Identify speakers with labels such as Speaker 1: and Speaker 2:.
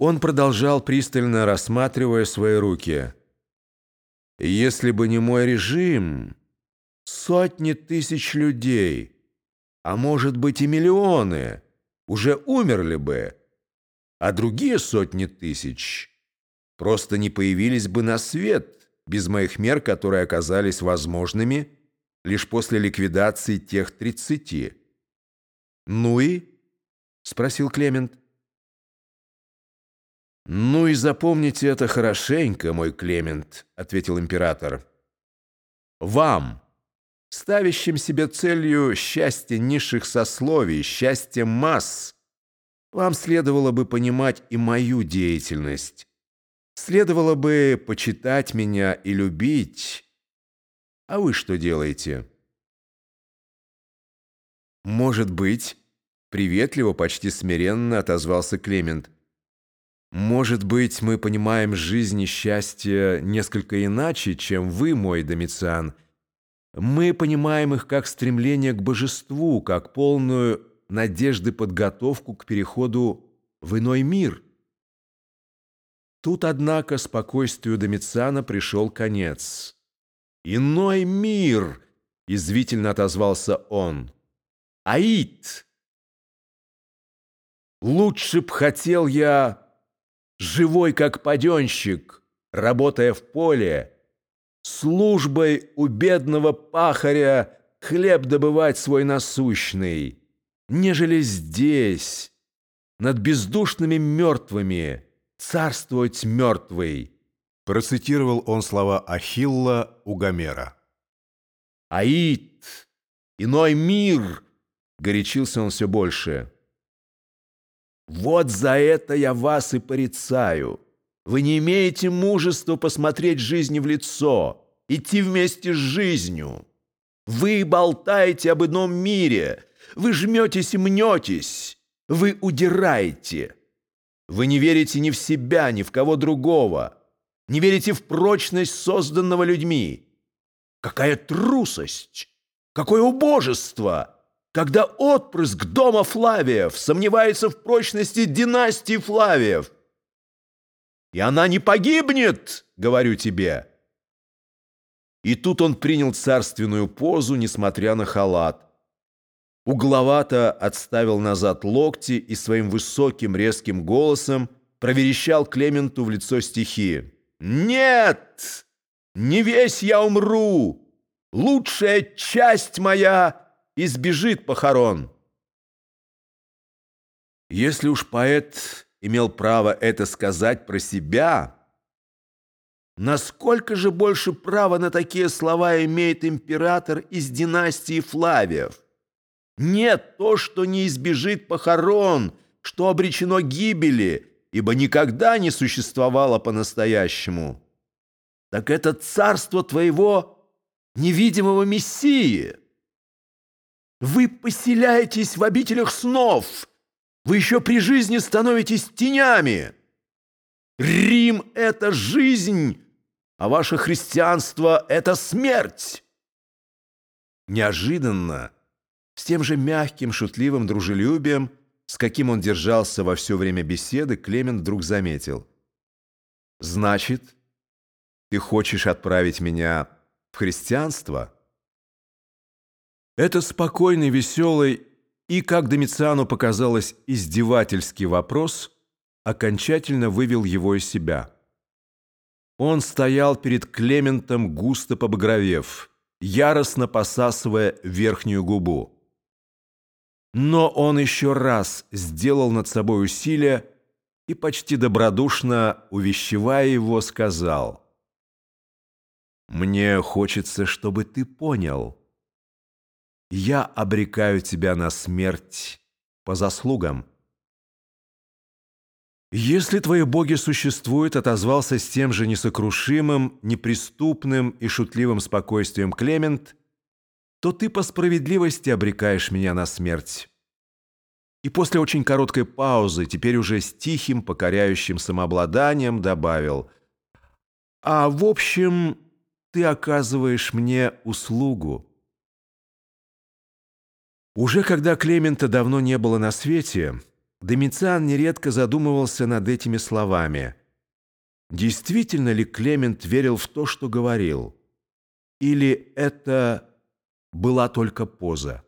Speaker 1: Он продолжал, пристально рассматривая свои руки. «Если бы не мой режим, сотни тысяч людей, а может быть и миллионы, уже умерли бы, а другие сотни тысяч просто не появились бы на свет без моих мер, которые оказались возможными лишь после ликвидации тех тридцати». «Ну и?» — спросил Клемент. «Ну и запомните это хорошенько, мой Клемент», — ответил император. «Вам, ставящим себе целью счастье низших сословий, счастье масс, вам следовало бы понимать и мою деятельность. Следовало бы почитать меня и любить. А вы что делаете?» «Может быть», — приветливо, почти смиренно отозвался Клемент, — может быть, мы понимаем жизнь и счастье несколько иначе, чем вы, мой Домициан. Мы понимаем их как стремление к божеству, как полную надежды подготовку к переходу в иной мир. Тут, однако, спокойствию Домициана пришел конец. «Иной мир!» — извительно отозвался он. «Аид! Лучше б хотел я...» живой как паденщик, работая в поле, службой у бедного пахаря хлеб добывать свой насущный, нежели здесь, над бездушными мертвыми, царствовать мертвый.
Speaker 2: Процитировал он слова Ахилла у Гомера.
Speaker 1: «Аид! Иной мир!» — горячился он все больше. Вот за это я вас и порицаю. Вы не имеете мужества посмотреть жизни в лицо, идти вместе с жизнью. Вы болтаете об ином мире, вы жметесь и мнетесь, вы удираете. Вы не верите ни в себя, ни в кого другого, не верите в прочность созданного людьми. Какая трусость! Какое убожество! Когда отпрыск дома Флавиев сомневается в прочности династии Флавиев. И она не погибнет, говорю тебе. И тут он принял царственную позу, несмотря на халат. Угловато отставил назад локти и своим высоким резким голосом проверещал Клементу в лицо стихи. «Нет! Не весь я умру! Лучшая часть моя избежит похорон. Если уж поэт имел право это сказать про себя, насколько же больше права на такие слова имеет император из династии Флавиев? Нет то, что не избежит похорон, что обречено гибели, ибо никогда не существовало по-настоящему. Так это царство твоего невидимого Мессии. Вы поселяетесь в обителях снов. Вы еще при жизни становитесь тенями. Рим — это жизнь, а ваше христианство — это смерть. Неожиданно, с тем же мягким, шутливым дружелюбием, с каким он держался во все время беседы, Клемент вдруг заметил. «Значит, ты хочешь отправить меня в христианство?» Это спокойный, веселый и, как Домициану показалось, издевательский вопрос окончательно вывел его из себя. Он стоял перед Клементом, густо побагровев, яростно посасывая верхнюю губу. Но он еще раз сделал над собой усилие и, почти добродушно увещевая его, сказал, «Мне хочется, чтобы ты понял» я обрекаю тебя на смерть по заслугам. Если твои боги существуют, отозвался с тем же несокрушимым, неприступным и шутливым спокойствием Клемент, то ты по справедливости обрекаешь меня на смерть. И после очень короткой паузы, теперь уже с тихим, покоряющим самообладанием, добавил, «А в общем, ты оказываешь мне услугу». Уже когда Клемента давно не было на свете, Домициан нередко задумывался над этими словами. Действительно ли Клемент верил в то, что говорил? Или это была только поза?